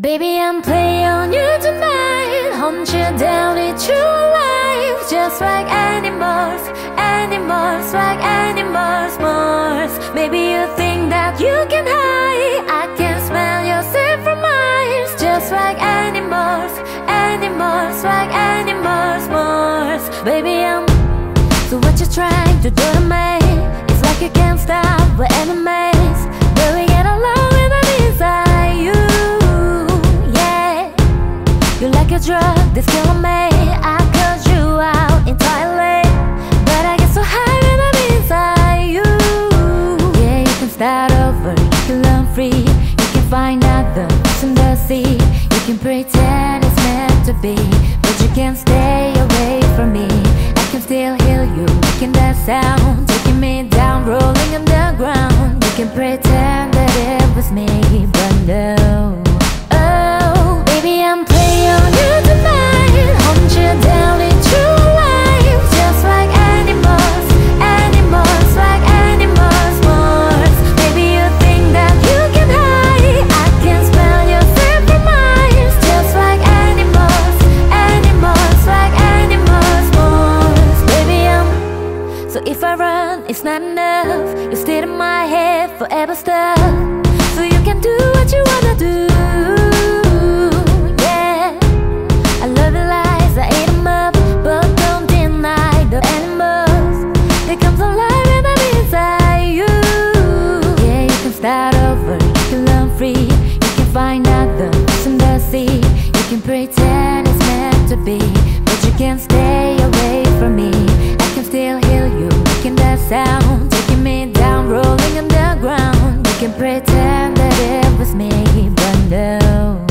Baby, I'm playing on you tonight. Hunt you down, it's your life. Just like animals, animals, like animals, Mars. Maybe you think that you can hide. I can smell yourself from miles. Just like animals, animals, like animals, Mars. Baby, I'm. So what you trying to do a drug that's killing me. I cut you out entirely, but I get so high when I'm inside you. Yeah, you can start over, you can learn free, you can find out the in the sea. You can pretend it's meant to be, but you can't stay away from me. I can still hear you making that sound, taking me down, rolling underground. You can pretend so if I run, it's not enough. You stay in my head forever stuck. So you can do what you wanna do. Yeah. I love the lies, I ate 'em up. But don't deny the animals. They come to life when I'm inside you. Yeah, you can start over, you can learn free. You can find the sea. You can pretend it's meant to be. But you can't stay away from me sound. Taking me down, rolling underground. You can pretend that it was me, but no.